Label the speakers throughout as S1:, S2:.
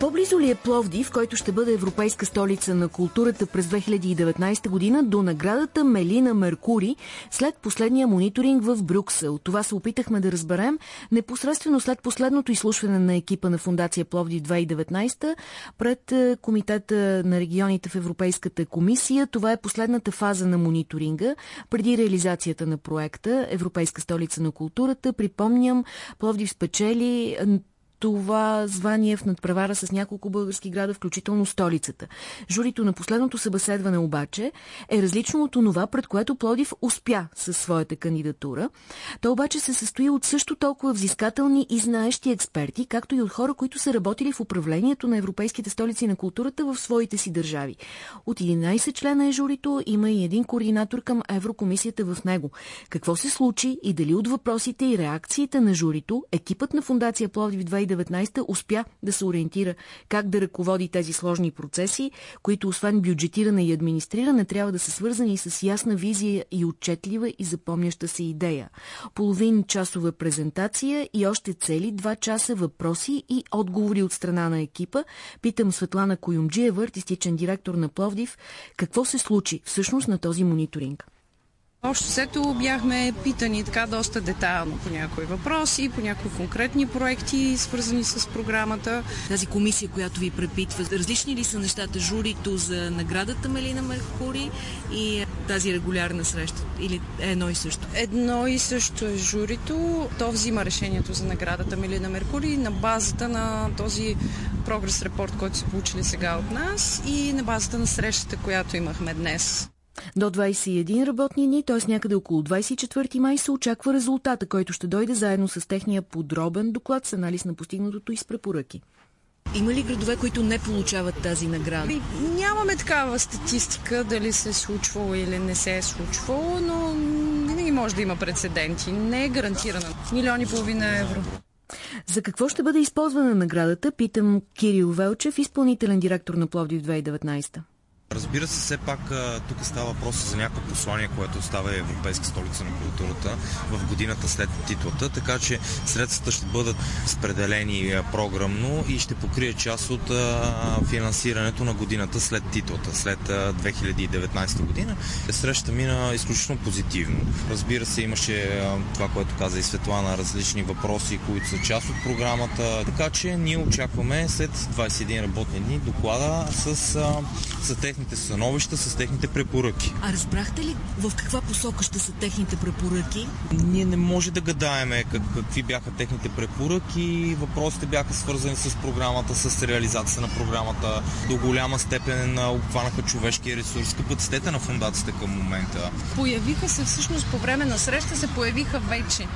S1: По-близо ли е Пловдив, който ще бъде Европейска столица на културата през 2019 година, до наградата Мелина Меркури след последния мониторинг в Брюксел? Това се опитахме да разберем непосредствено след последното изслушване на екипа на Фундация Пловдив 2019 пред е, Комитета на регионите в Европейската комисия. Това е последната фаза на мониторинга преди реализацията на проекта Европейска столица на културата. Припомням, Пловдив спечели това звание в надпревара с няколко български града, включително столицата. Журито на последното събеседване обаче е различно от това, пред което Плодив успя със своята кандидатура. То обаче се състои от също толкова взискателни и знаещи експерти, както и от хора, които са работили в управлението на европейските столици на културата в своите си държави. От 11 члена е журито, има и един координатор към Еврокомисията в него. Какво се случи и дали от въпросите и реакциите на журито екипът на Фундация Плодив 2019 успя да се ориентира как да ръководи тези сложни процеси, които освен бюджетиране и администриране трябва да са свързани с ясна визия и отчетлива и запомняща се идея. Половин часова презентация и още цели два часа въпроси и отговори от страна на екипа. Питам Светлана Коюмджиева, артистичен директор на Пловдив, какво се случи всъщност на този мониторинг.
S2: Общо сето бяхме питани така доста детайлно по някои въпроси, по някои конкретни проекти, свързани с програмата.
S1: Тази комисия, която ви препитва, различни ли са нещата? Журито за наградата Мелина Меркури и тази регулярна среща? Или е едно и също?
S2: Едно и също е журито. То взима решението за наградата Мелина Меркури на базата на този прогрес репорт, който са получили сега от нас и на базата на срещата, която имахме днес.
S1: До 21 работни дни, т.е. някъде около 24 май се очаква резултата, който ще дойде заедно с техния подробен доклад с анализ на постигнатото и с препоръки. Има ли градове, които не получават тази награда?
S2: Нямаме такава статистика, дали се е случвало или не се е случвало, но винаги може да има прецеденти. Не е гарантирана. Милиони и половина евро.
S1: За какво ще бъде използвана наградата, питам Кирил Велчев, изпълнителен директор на Пловдив 2019.
S3: Разбира се, все пак тук става въпрос за някакво послание, което остава Европейска столица на културата в годината след титлата, така че средствата ще бъдат спределени програмно и ще покрие част от финансирането на годината след титлата, след 2019 година. Срещата мина изключително позитивно. Разбира се, имаше това, което каза и Светлана, различни въпроси, които са част от програмата, така че ние очакваме след 21 работни дни доклада с, с техни техните становища, с техните препоръки.
S1: А разбрахте ли в каква посока ще са техните препоръки?
S3: Ние не може да гадаеме как, какви бяха техните препоръки. Въпросите бяха свързани с програмата, с реализацията на програмата. До голяма степен обхванаха човешкия ресурс, капацитета на фундацията към момента.
S2: Появиха се всъщност по време на среща се появиха вече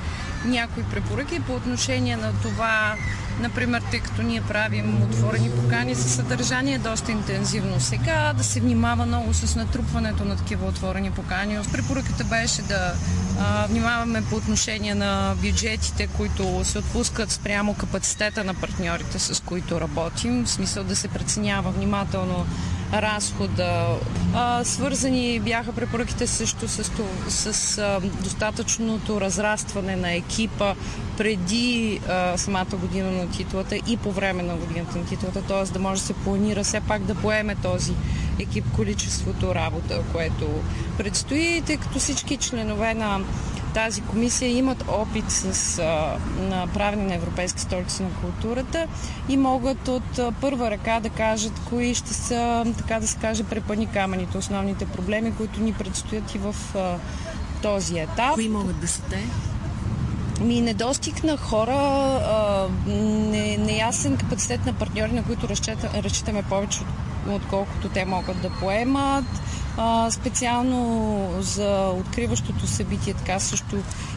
S2: някои препоръки по отношение на това, например, тъй като ние правим отворени покани за съдържание доста интензивно сега, да се внимава много с натрупването на такива отворени покани. Препоръката беше да а, внимаваме по отношение на бюджетите, които се отпускат спрямо капацитета на партньорите, с които работим, в смисъл да се преценява внимателно разхода. А, свързани бяха препоръките също с, с а, достатъчното разрастване на екипа преди а, самата година на титлата и по време на годината на титлата, т.е. да може да се планира все пак да поеме този екип количеството работа, което предстои, тъй като всички членове на тази комисия имат опит с а, правене на Европейска столица на културата и могат от първа ръка да кажат кои ще са, така да се каже, препани камъните, основните проблеми, които ни предстоят и в този етап.
S1: Кои могат да са те?
S2: Ми недостиг на хора, а, не, неясен капацитет на партньори, на които разчитаме повече, отколкото те могат да поемат специално за откриващото събитие така също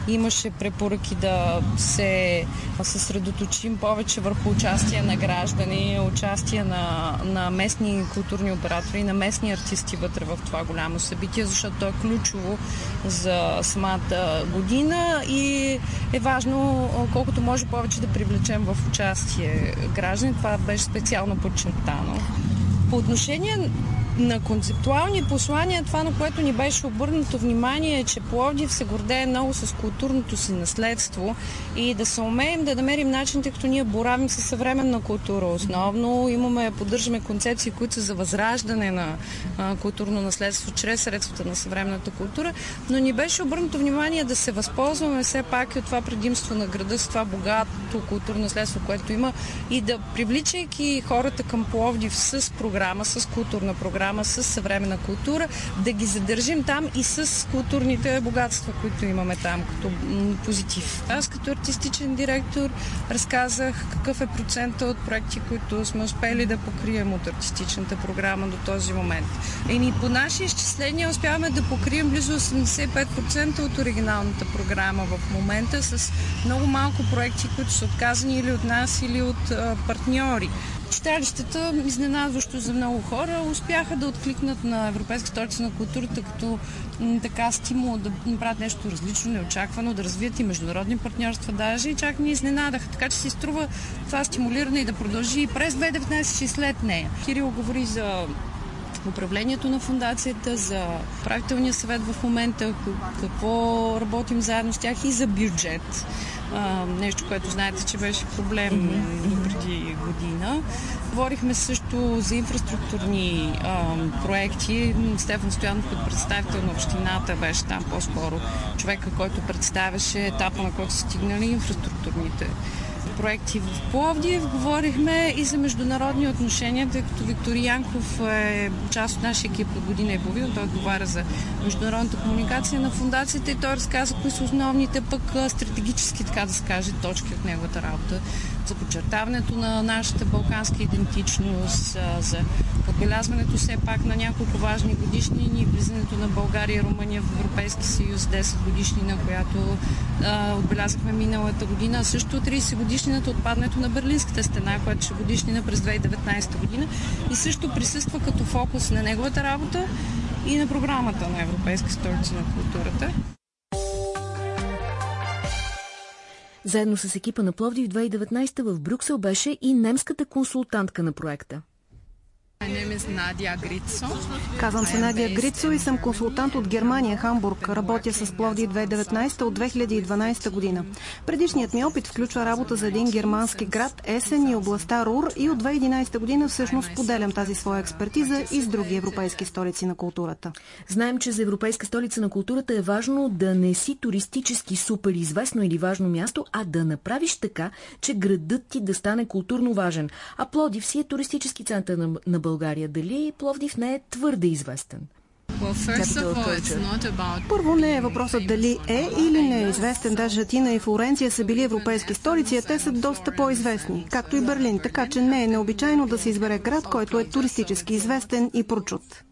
S2: имаше препоръки да се съсредоточим повече върху участие на граждани, участие на, на местни културни оператори, на местни артисти вътре в това голямо събитие, защото то е ключово за самата година и е важно колкото може повече да привлечем в участие граждани. Това беше специално подчертано. По отношение на концептуални послания, това на което ни беше обърнато внимание е, че Пловдив се гордее много с културното си наследство и да се умеем да намерим начин, тъй като ние боравим с съвременна култура основно. Имаме, поддържаме концепции, които са за възраждане на а, културно наследство чрез средствата на съвременната култура, но ни беше обърнато внимание да се възползваме все пак и от това предимство на града с това богато културно наследство, което има и да привличайки хората към Пловдив с програма, с културна програма, с съвременна култура, да ги задържим там и с културните богатства, които имаме там като позитив. Аз като артистичен директор разказах какъв е процента от проекти, които сме успели да покрием от артистичната програма до този момент. И по наши изчисления успяваме да покрием близо 85% от оригиналната програма в момента с много малко проекти, които са отказани или от нас, или от партньори. Читалищата, изненадващо за много хора, успяха да откликнат на Европейска столица на културата като така стимул да направят нещо различно, неочаквано, да развият и международни партньорства даже и чак ни изненадаха. Така че си струва това стимулиране и да продължи и през 2019 и след нея. Кирил говори за управлението на фундацията, за правителния съвет в момента, какво работим заедно с тях и за бюджет. А, нещо, което знаете, че беше проблем mm-hmm. преди година. Говорихме също за инфраструктурни а, проекти. Стефан Стоянов като представител на общината беше там по-скоро човека, който представяше етапа, на който са стигнали инфраструктурните проекти в Пловдив. Говорихме и за международни отношения, тъй като Виктор Янков е част от нашия екип от година и половина. Той отговаря за международната комуникация на фундацията и той разказа кои са основните пък стратегически, така да се каже, точки от неговата работа за подчертаването на нашата балканска идентичност, за отбелязването все пак на няколко важни годишнини, влизането на България и Румъния в Европейски съюз, 10 годишнина, която а, отбелязахме миналата година, а също 30 годишнината отпадането на Берлинската стена, която ще годишнина през 2019 година и също присъства като фокус на неговата работа и на програмата на Европейска столица на културата.
S1: Заедно с екипа на Пловдив 2019 в Брюксел беше и немската консултантка на проекта.
S4: and then Казвам се Надя Грицо и съм консултант от Германия, Хамбург. Работя с Пловди 2019 от 2012 година. Предишният ми опит включва работа за един германски град, Есен и областта Рур и от 2011 година всъщност поделям тази своя експертиза и с други европейски столици на културата.
S1: Знаем, че за Европейска столица на културата е важно да не си туристически супер известно или важно място, а да направиш така, че градът ти да стане културно важен. А Плодив си е туристически център на, на България. Дали Пловдив не е твърде известен?
S4: Първо не е въпросът дали е или не е известен. Даже Атина и Флоренция са били европейски столици, а те са доста по-известни, както и Берлин. Така че не е необичайно да се избере град, който е туристически известен и прочут.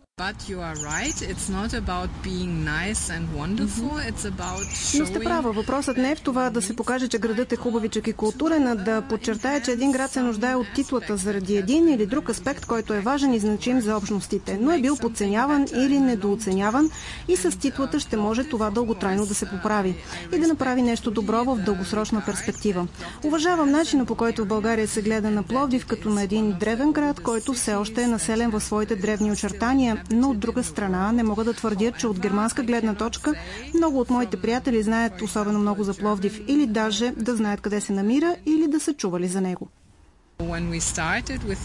S4: Но сте права. Въпросът не е в това да се покаже, че градът е хубавичък и културен, а да подчертая, че един град се нуждае от титлата заради един или друг аспект, който е важен и значим за общностите, но е бил подценяван или недооценяван и с титлата ще може това дълготрайно да се поправи и да направи нещо добро в дългосрочна перспектива. Уважавам начина по който в България се гледа на Пловдив като на един древен град, който все още е населен в своите древни очертания но от друга страна не мога да твърдя, че от германска гледна точка много от моите приятели знаят особено много за Пловдив или даже да знаят къде се намира или да са чували за него.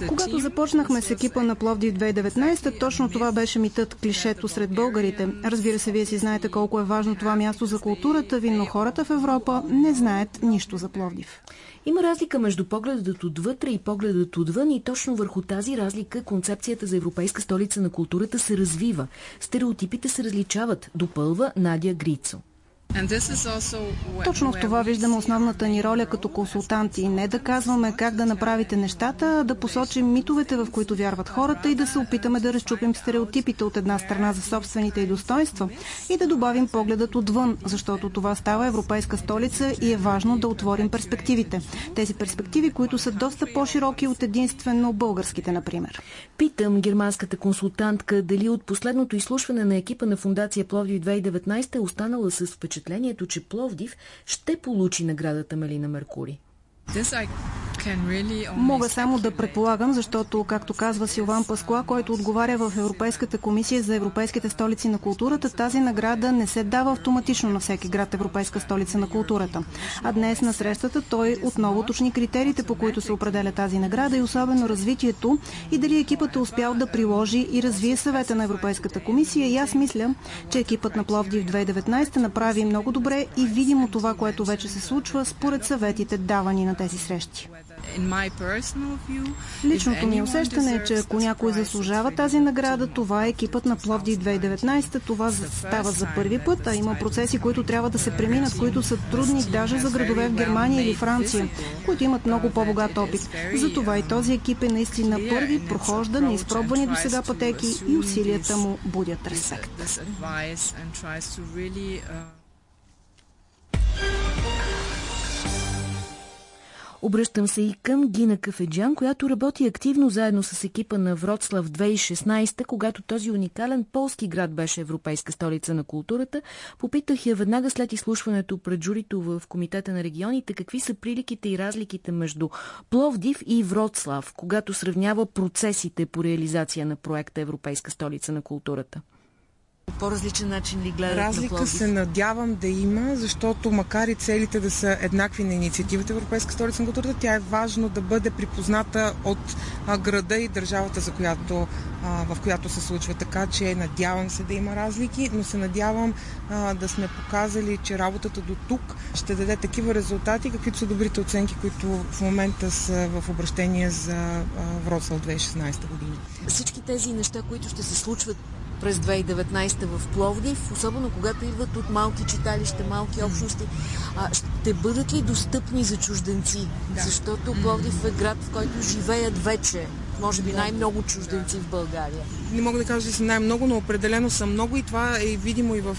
S4: Когато започнахме с екипа на Пловдив 2019, точно това беше митът, клишето сред българите. Разбира се, вие си знаете колко е важно това място за културата ви, но хората в Европа не знаят нищо за Пловдив.
S1: Има разлика между погледът отвътре и погледът отвън и точно върху тази разлика концепцията за Европейска столица на културата се развива. Стереотипите се различават, допълва Надя Грицо.
S4: Точно в това виждаме основната ни роля като консултанти. Не да казваме как да направите нещата, а да посочим митовете, в които вярват хората и да се опитаме да разчупим стереотипите от една страна за собствените и достоинства и да добавим погледът отвън, защото това става европейска столица и е важно да отворим перспективите. Тези перспективи, които са доста по-широки от единствено българските, например.
S1: Питам германската консултантка дали от последното изслушване на екипа на Фундация Пловдив 2019 е останала с впечатлението, че Пловдив ще получи наградата Малина Меркури.
S4: Мога само да предполагам, защото, както казва Силван Паскуа, който отговаря в Европейската комисия за европейските столици на културата, тази награда не се дава автоматично на всеки град Европейска столица на културата. А днес на срещата той отново уточни критериите, по които се определя тази награда и особено развитието и дали екипът е успял да приложи и развие съвета на Европейската комисия. И аз мисля, че екипът на Пловдив 2019 направи много добре и видимо това, което вече се случва според съветите давани на тези срещи. Личното ми усещане е, че ако някой заслужава тази награда, това е екипът на Пловди 2019. Това става за първи път, а има процеси, които трябва да се преминат, които са трудни даже за градове в Германия или Франция, които имат много по-богат опит. Затова и този екип е наистина първи, прохожда на изпробвани до сега пътеки и усилията му будят респект.
S1: Обръщам се и към Гина Кафеджан, която работи активно заедно с екипа на Вроцлав 2016, когато този уникален полски град беше Европейска столица на културата. Попитах я веднага след изслушването пред журито в Комитета на регионите какви са приликите и разликите между Пловдив и Вроцлав, когато сравнява процесите по реализация на проекта Европейска столица на културата по-различен начин ли гледат
S5: Разлика
S1: на
S5: се надявам да има, защото макар и целите да са еднакви на инициативата Европейска столица на културата, тя е важно да бъде припозната от града и държавата, за която, в която се случва. Така че надявам се да има разлики, но се надявам да сме показали, че работата до тук ще даде такива резултати, каквито са добрите оценки, които в момента са в обращение за Вроцлав 2016 година.
S1: Всички тези неща, които ще се случват през 2019 в Пловдив, особено когато идват от малки читалища, малки общности. А, ще бъдат ли достъпни за чужденци? Да. Защото Пловдив е град, в който живеят вече може би най-много чужденци в България.
S5: Не мога да кажа, че са най-много, но определено са много и това е видимо и в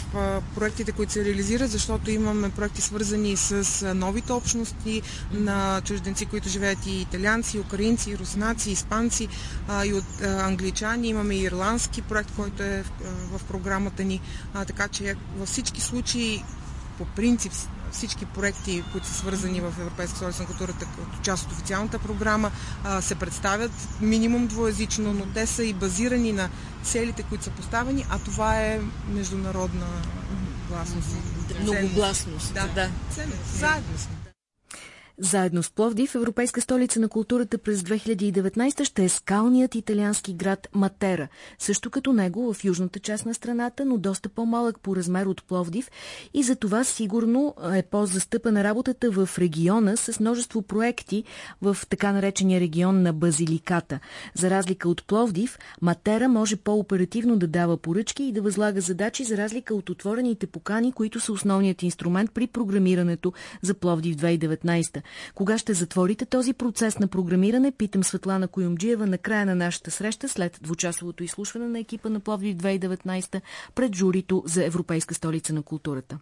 S5: проектите, които се реализират, защото имаме проекти свързани с новите общности на чужденци, които живеят и италианци, и украинци, и руснаци, и испанци, и от англичани. Имаме и ирландски проект, който е в програмата ни. Така че във всички случаи по принцип всички проекти, които са свързани в Европейска столица на културата като част от официалната програма, се представят минимум двоязично, но те са и базирани на целите, които са поставени, а това е международна гласност.
S1: Многогласност.
S5: Да, да. Заедно сме.
S1: Заедно с Пловдив, Европейска столица на културата през 2019 ще е скалният италиански град Матера, също като него в южната част на страната, но доста по-малък по размер от Пловдив и за това сигурно е по-застъпена работата в региона с множество проекти в така наречения регион на Базиликата. За разлика от Пловдив, Матера може по-оперативно да дава поръчки и да възлага задачи за разлика от отворените покани, които са основният инструмент при програмирането за Пловдив 2019. Кога ще затворите този процес на програмиране, питам Светлана Коюмджиева на края на нашата среща след двучасовото изслушване на екипа на Пловдив 2019 пред журито за Европейска столица на културата.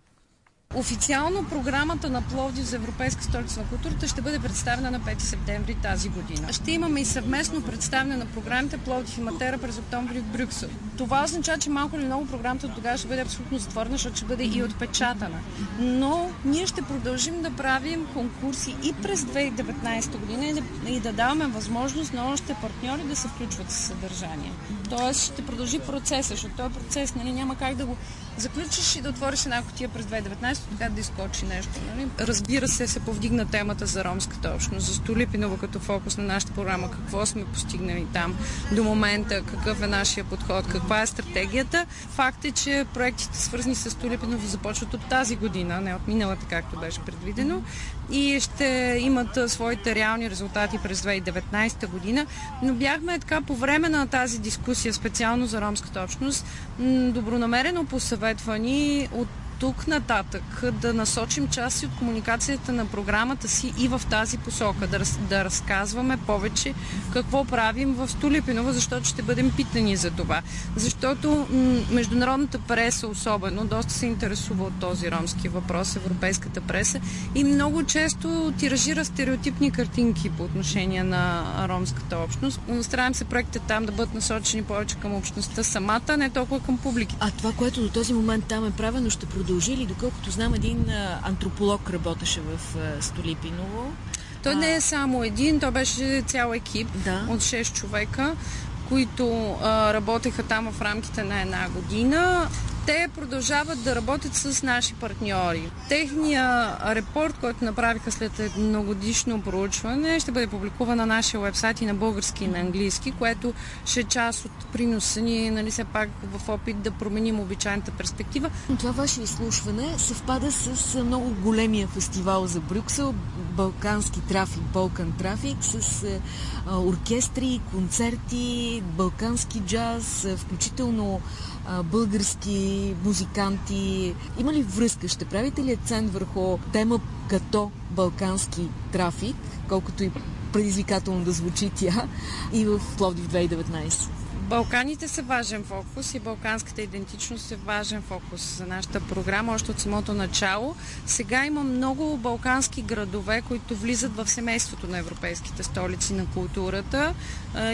S2: Официално програмата на Пловдив за Европейска столица на културата ще бъде представена на 5 септември тази година. Ще имаме и съвместно представяне на програмите Пловдив и Матера през октомври в Брюксел. Това означава, че малко или много програмата от тогава ще бъде абсолютно затворена, защото ще бъде и отпечатана. Но ние ще продължим да правим конкурси и през 2019 година и да, и да даваме възможност на още партньори да се включват с съдържание. Тоест ще продължи процеса, защото този процес нали, няма как да го заключиш и да отвориш една котия през 2019 така да изкочи нещо. Нали? Разбира се, се повдигна темата за ромската общност, за Столипиново като фокус на нашата програма, какво сме постигнали там до момента, какъв е нашия подход, каква е стратегията. Факт е, че проектите свързани с Столипиново започват от тази година, не от миналата, както беше предвидено и ще имат своите реални резултати през 2019 година. Но бяхме така по време на тази дискусия, специално за ромската общност, добронамерено посъветвани от тук нататък да насочим части от комуникацията на програмата си и в тази посока, да, раз, да разказваме повече какво правим в Столипиново, защото ще бъдем питани за това. Защото международната преса особено доста се интересува от този ромски въпрос, европейската преса и много често тиражира стереотипни картинки по отношение на ромската общност. Стараем се проектите там да бъдат насочени повече към общността самата, не толкова към публиката.
S1: А това, което до този момент там е правено, ще продължи продължили, доколкото знам, един антрополог работеше в Столипиново.
S2: Той не е само един, то беше цял екип
S1: да.
S2: от 6 човека, които а, работеха там в рамките на една година те продължават да работят с наши партньори. Техния репорт, който направиха след едногодишно проучване, ще бъде публикуван на нашия вебсайт и на български и на английски, което ще е част от приноса ни, нали, все пак в опит да променим обичайната перспектива.
S1: Това ваше изслушване съвпада с много големия фестивал за Брюксел, Балкански трафик, Балкан трафик, с оркестри, концерти, балкански джаз, включително български музиканти. Има ли връзка? Ще правите ли акцент върху тема като балкански трафик, колкото и предизвикателно да звучи тя, и в Пловдив 2019?
S2: Балканите са важен фокус и балканската идентичност е важен фокус за нашата програма още от самото начало. Сега има много балкански градове, които влизат в семейството на европейските столици на културата.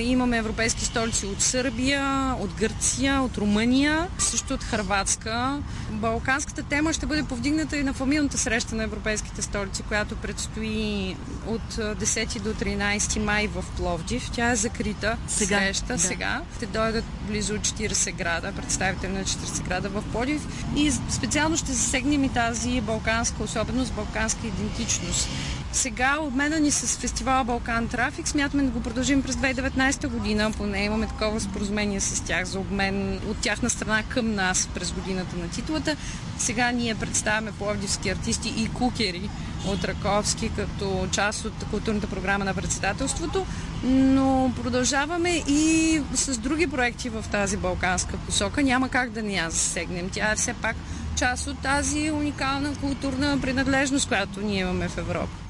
S2: Имаме европейски столици от Сърбия, от Гърция, от Румъния, също от Харватска. Балканската тема ще бъде повдигната и на фамилната среща на европейските столици, която предстои от 10 до 13 май в Пловдив. Тя е закрита сега, среща да. сега ще дойдат близо 40 града, представители на 40 града в Подив и специално ще засегнем и тази балканска особеност, балканска идентичност. Сега обмена ни с фестивала Балкан Трафик смятаме да го продължим през 2019 година, поне имаме такова споразумение с тях за обмен от тяхна страна към нас през годината на титулата. Сега ние представяме пловдивски артисти и кукери от Раковски като част от културната програма на председателството, но продължаваме и с други проекти в тази балканска посока. Няма как да ни я засегнем. Тя е все пак част от тази уникална културна принадлежност, която ние имаме в Европа.